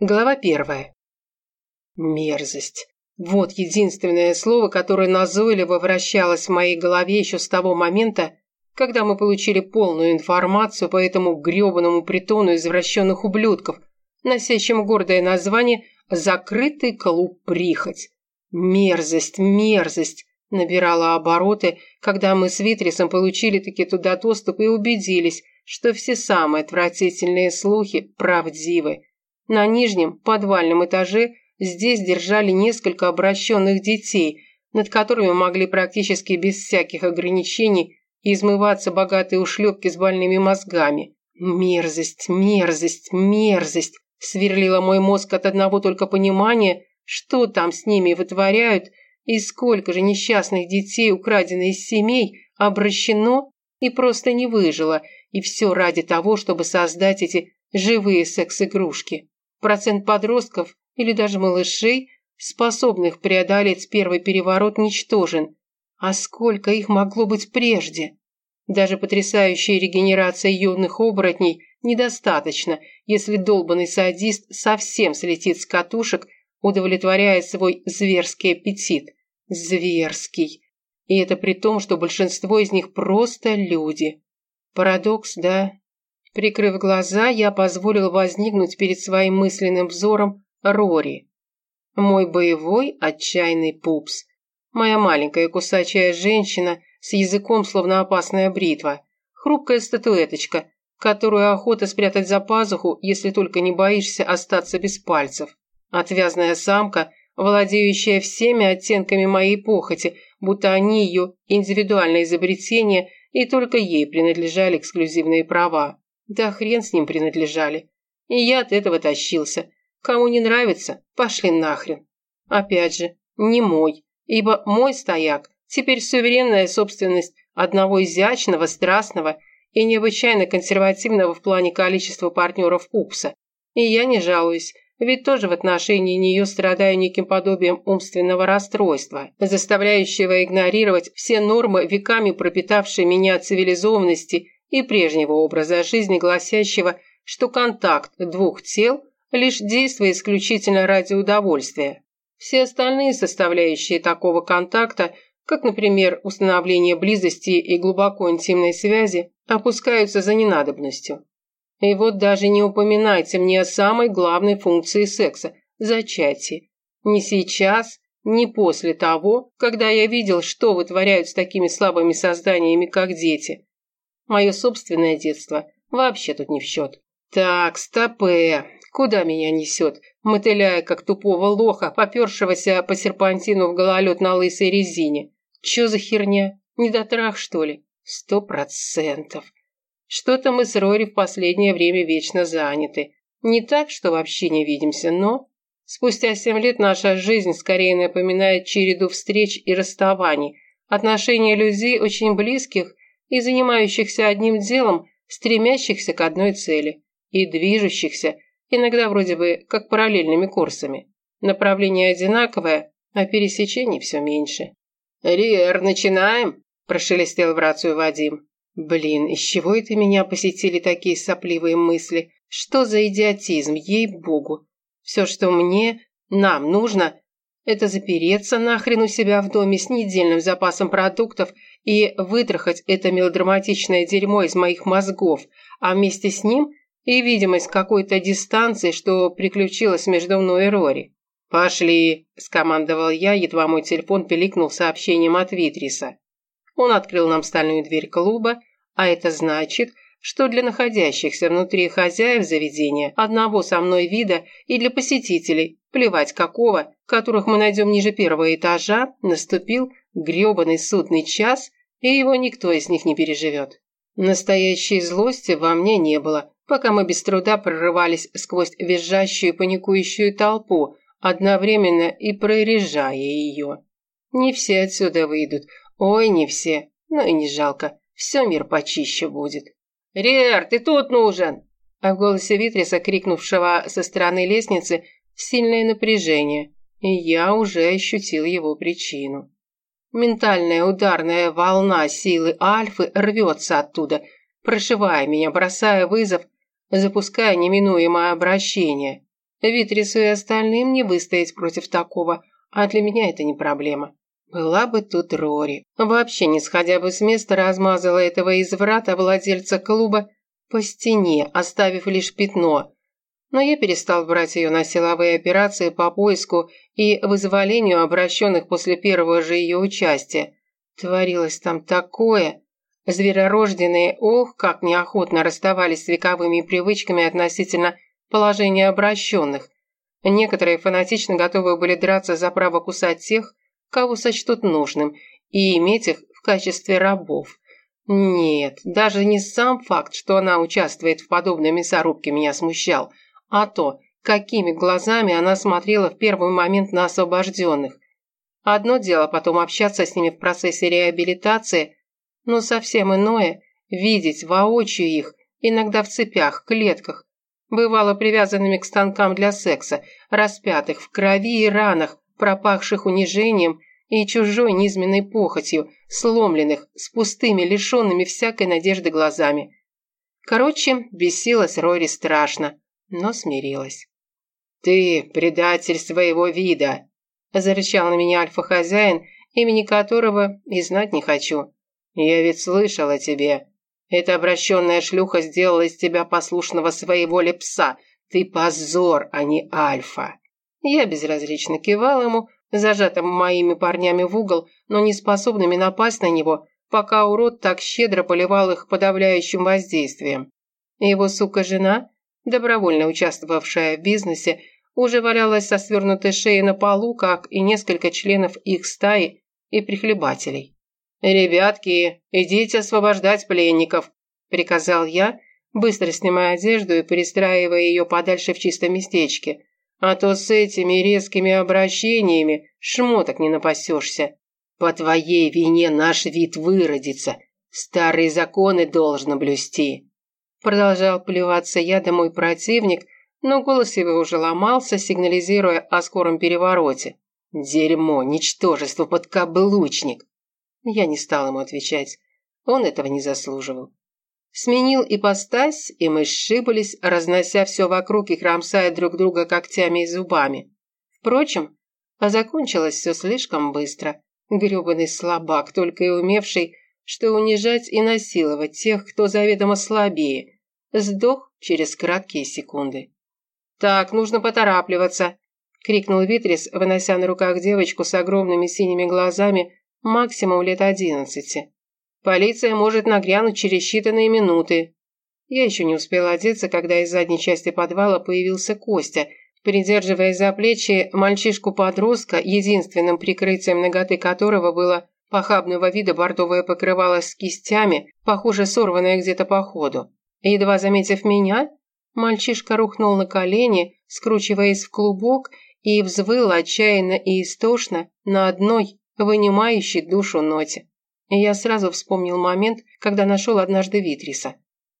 Глава первая. Мерзость. Вот единственное слово, которое назойливо вращалось в моей голове еще с того момента, когда мы получили полную информацию по этому гребаному притону извращенных ублюдков, носящему гордое название «Закрытый клуб прихоть». Мерзость, мерзость набирала обороты, когда мы с Витрисом получили таки туда доступ и убедились, что все самые отвратительные слухи правдивы. На нижнем подвальном этаже здесь держали несколько обращенных детей, над которыми могли практически без всяких ограничений измываться богатые ушлепки с больными мозгами. Мерзость, мерзость, мерзость сверлила мой мозг от одного только понимания, что там с ними вытворяют и сколько же несчастных детей, украденных из семей, обращено и просто не выжило, и все ради того, чтобы создать эти живые секс-игрушки. Процент подростков или даже малышей, способных преодолеть первый переворот, ничтожен. А сколько их могло быть прежде? Даже потрясающая регенерация юных оборотней недостаточно, если долбанный садист совсем слетит с катушек, удовлетворяя свой зверский аппетит. Зверский. И это при том, что большинство из них просто люди. Парадокс, да? Прикрыв глаза, я позволил возникнуть перед своим мысленным взором Рори. Мой боевой отчаянный пупс. Моя маленькая кусачая женщина с языком, словно опасная бритва. Хрупкая статуэточка, которую охота спрятать за пазуху, если только не боишься остаться без пальцев. Отвязная самка, владеющая всеми оттенками моей похоти, будто они ее индивидуальное изобретение, и только ей принадлежали эксклюзивные права. Да хрен с ним принадлежали. И я от этого тащился. Кому не нравится, пошли нахрен. Опять же, не мой, ибо мой стояк теперь суверенная собственность одного изящного, страстного и необычайно консервативного в плане количества партнеров УПСа. И я не жалуюсь, ведь тоже в отношении нее страдаю неким подобием умственного расстройства, заставляющего игнорировать все нормы, веками пропитавшие меня цивилизованности и прежнего образа жизни, гласящего, что контакт двух тел лишь действие исключительно ради удовольствия. Все остальные составляющие такого контакта, как, например, установление близости и глубоко интимной связи, опускаются за ненадобностью. И вот даже не упоминайте мне о самой главной функции секса – зачатии. Ни сейчас, ни после того, когда я видел, что вытворяют с такими слабыми созданиями, как дети. Мое собственное детство вообще тут не в счет. Так, стопе, куда меня несет, мотыляя, как тупого лоха, попершегося по серпантину в гололед на лысой резине. Че за херня? Недотрах, что ли? Сто процентов. Что-то мы с Рори в последнее время вечно заняты. Не так, что вообще не видимся, но... Спустя семь лет наша жизнь скорее напоминает череду встреч и расставаний. Отношения людей очень близких и занимающихся одним делом, стремящихся к одной цели, и движущихся, иногда вроде бы как параллельными курсами. Направление одинаковое, а пересечений все меньше. «Риэр, начинаем?» – прошелестел в рацию Вадим. «Блин, из чего это меня посетили такие сопливые мысли? Что за идиотизм, ей-богу! Все, что мне, нам нужно, это запереться нахрен у себя в доме с недельным запасом продуктов и вытрахать это мелодраматичное дерьмо из моих мозгов, а вместе с ним и видимость какой-то дистанции, что приключилось между мной и Рори. «Пошли!» – скомандовал я, едва мой телефон пиликнул сообщением от Витриса. Он открыл нам стальную дверь клуба, а это значит, что для находящихся внутри хозяев заведения одного со мной вида и для посетителей, плевать какого, которых мы найдем ниже первого этажа, наступил грёбаный судный час, и его никто из них не переживет. Настоящей злости во мне не было, пока мы без труда прорывались сквозь визжащую паникующую толпу, одновременно и прорежая ее. Не все отсюда выйдут, ой, не все, но и не жалко, все мир почище будет. «Риэр, ты тут нужен!» А в голосе Витриса, крикнувшего со стороны лестницы, сильное напряжение, и я уже ощутил его причину. Ментальная ударная волна силы Альфы рвется оттуда, прошивая меня, бросая вызов, запуская неминуемое обращение. Витрису и остальным не выстоять против такого, а для меня это не проблема. Была бы тут Рори. Вообще, не сходя бы с места, размазала этого изврата владельца клуба по стене, оставив лишь пятно. Но я перестал брать ее на силовые операции по поиску и вызволению обращенных после первого же ее участия. Творилось там такое. Зверорожденные, ох, как неохотно расставались с вековыми привычками относительно положения обращенных. Некоторые фанатично готовы были драться за право кусать тех, кого сочтут нужным, и иметь их в качестве рабов. Нет, даже не сам факт, что она участвует в подобной мясорубке, меня смущал, а то, какими глазами она смотрела в первый момент на освобожденных. Одно дело потом общаться с ними в процессе реабилитации, но совсем иное – видеть воочию их, иногда в цепях, клетках, бывало привязанными к станкам для секса, распятых в крови и ранах, пропахших унижением и чужой низменной похотью, сломленных, с пустыми, лишенными всякой надежды глазами. Короче, бесилась Рори страшно, но смирилась. «Ты предатель своего вида!» – зарычал на меня альфа-хозяин, имени которого и знать не хочу. «Я ведь слышал о тебе. Эта обращенная шлюха сделала из тебя послушного своей воле пса. Ты позор, а не альфа!» Я безразлично кивал ему, зажатым моими парнями в угол, но не способными напасть на него, пока урод так щедро поливал их подавляющим воздействием. Его сука-жена, добровольно участвовавшая в бизнесе, уже валялась со свернутой шеей на полу, как и несколько членов их стаи и прихлебателей. «Ребятки, идите освобождать пленников», – приказал я, быстро снимая одежду и перестраивая ее подальше в чистом местечке – а то с этими резкими обращениями шмоток не напасешься. По твоей вине наш вид выродится. Старые законы должно блюсти. Продолжал плеваться ядом мой противник, но голос его уже ломался, сигнализируя о скором перевороте. «Дерьмо, ничтожество, подкаблучник!» Я не стал ему отвечать. Он этого не заслуживал. Сменил ипостась, и мы сшибались, разнося все вокруг и кромсая друг друга когтями и зубами. Впрочем, а закончилось все слишком быстро. Гребаный слабак, только и умевший, что унижать и насиловать тех, кто заведомо слабее, сдох через краткие секунды. «Так, нужно поторапливаться!» – крикнул Витрис, вынося на руках девочку с огромными синими глазами, максимум лет одиннадцати. Полиция может нагрянуть через считанные минуты. Я еще не успела одеться, когда из задней части подвала появился Костя, придерживая за плечи мальчишку-подростка, единственным прикрытием ноготы которого было похабного вида бордовое покрывало с кистями, похоже, сорванное где-то по ходу. Едва заметив меня, мальчишка рухнул на колени, скручиваясь в клубок, и взвыл отчаянно и истошно на одной, вынимающей душу ноте. Я сразу вспомнил момент, когда нашел однажды Витриса.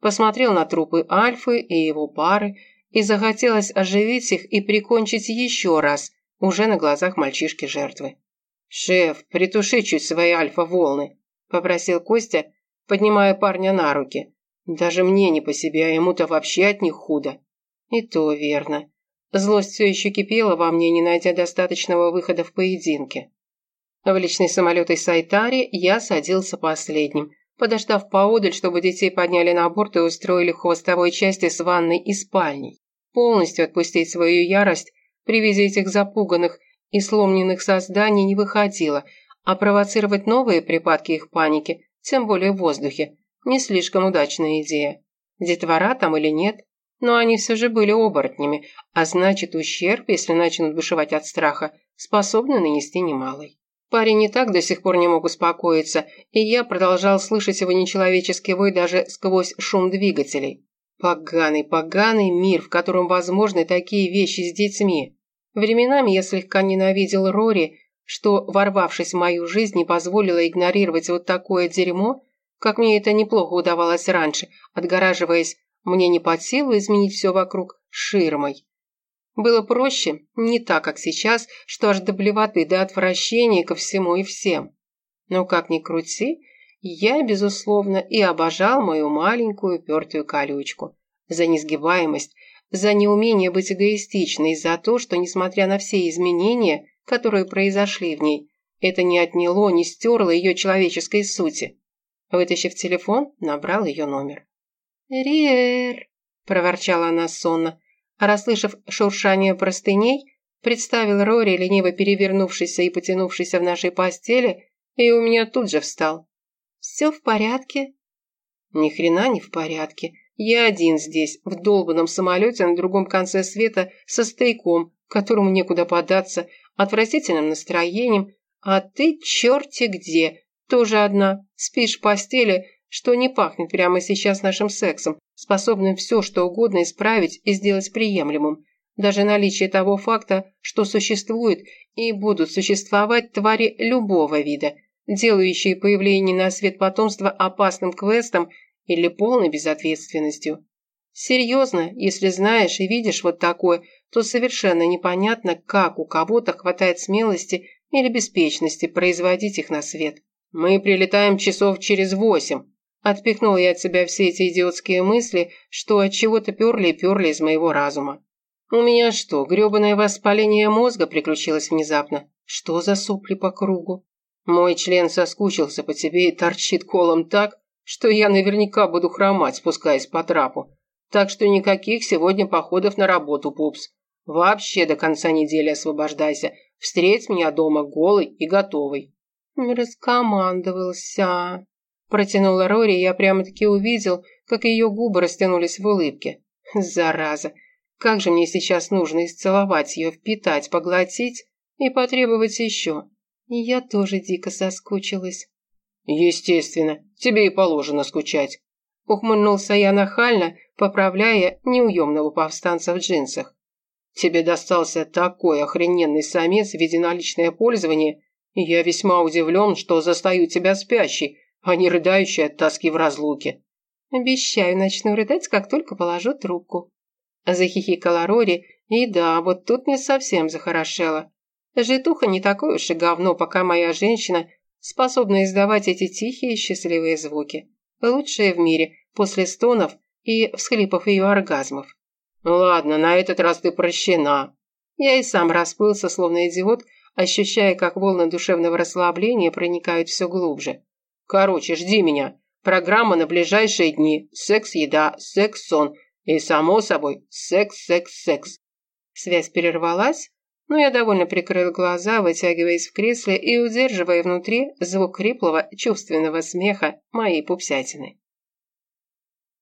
Посмотрел на трупы Альфы и его пары, и захотелось оживить их и прикончить еще раз, уже на глазах мальчишки-жертвы. «Шеф, притуши чуть свои альфа-волны», – попросил Костя, поднимая парня на руки. «Даже мне не по себе, а ему-то вообще от них худо». И то верно. Злость все еще кипела во мне, не найдя достаточного выхода в поединке. В личный самолет из Сайтари я садился последним, подождав поодаль, чтобы детей подняли на борт и устроили в хвостовой части с ванной и спальней. Полностью отпустить свою ярость при виде этих запуганных и сломленных созданий не выходило, а провоцировать новые припадки их паники, тем более в воздухе, не слишком удачная идея. Детвора там или нет, но они все же были оборотнями, а значит ущерб, если начнут бушевать от страха, способны нанести немалый. Парень и так до сих пор не мог успокоиться, и я продолжал слышать его нечеловеческий вой даже сквозь шум двигателей. Поганый, поганый мир, в котором возможны такие вещи с детьми. Временами я слегка ненавидел Рори, что, ворвавшись в мою жизнь, не позволила игнорировать вот такое дерьмо, как мне это неплохо удавалось раньше, отгораживаясь мне не под силу изменить все вокруг ширмой. Было проще, не так, как сейчас, что аж до блевоты, до отвращения ко всему и всем. Но как ни крути, я, безусловно, и обожал мою маленькую пертую колючку за несгибаемость, за неумение быть эгоистичной, за то, что, несмотря на все изменения, которые произошли в ней, это не отняло, не стерло ее человеческой сути. Вытащив телефон, набрал ее номер. «Риэр», – проворчала она сонно, расслышав шуршание простыней, представил Рори, лениво перевернувшийся и потянувшийся в нашей постели, и у меня тут же встал. «Все в порядке?» «Ни хрена не в порядке. Я один здесь, в долбанном самолете на другом конце света со стояком, которому некуда податься, отвратительным настроением, а ты черти где, тоже одна, спишь в постели, что не пахнет прямо сейчас нашим сексом, способным все, что угодно исправить и сделать приемлемым. Даже наличие того факта, что существуют и будут существовать твари любого вида, делающие появление на свет потомства опасным квестом или полной безответственностью. Серьезно, если знаешь и видишь вот такое, то совершенно непонятно, как у кого-то хватает смелости или беспечности производить их на свет. Мы прилетаем часов через восемь. Отпихнул я от себя все эти идиотские мысли, что от чего-то перли и перли из моего разума. У меня что, грёбаное воспаление мозга приключилось внезапно? Что за сопли по кругу? Мой член соскучился по тебе и торчит колом так, что я наверняка буду хромать, спускаясь по трапу. Так что никаких сегодня походов на работу, пупс. Вообще до конца недели освобождайся. Встреть меня дома голый и готовый. Раскомандовался. Протянула Рори, и я прямо-таки увидел, как ее губы растянулись в улыбке. Зараза. Как же мне сейчас нужно исцеловать ее, впитать, поглотить и потребовать еще. И я тоже дико соскучилась. «Естественно, тебе и положено скучать», – ухмыльнулся я нахально, поправляя неуемного повстанца в джинсах. «Тебе достался такой охрененный самец в виде наличное пользование, и я весьма удивлен, что застаю тебя спящей, а не рыдающей от тоски в разлуке». «Обещаю, начну рыдать, как только положу трубку». Захихикала Рори, и да, вот тут мне совсем захорошело. Житуха не такое уж и говно, пока моя женщина способна издавать эти тихие счастливые звуки. Лучшие в мире, после стонов и всхлипов ее оргазмов. «Ладно, на этот раз ты прощена». Я и сам расплылся, словно идиот, ощущая, как волны душевного расслабления проникают все глубже. «Короче, жди меня. Программа на ближайшие дни. Секс-еда, секс-сон. И, само собой, секс-секс-секс». Связь прервалась, но я довольно прикрыл глаза, вытягиваясь в кресле и удерживая внутри звук хриплого, чувственного смеха моей пупсятины.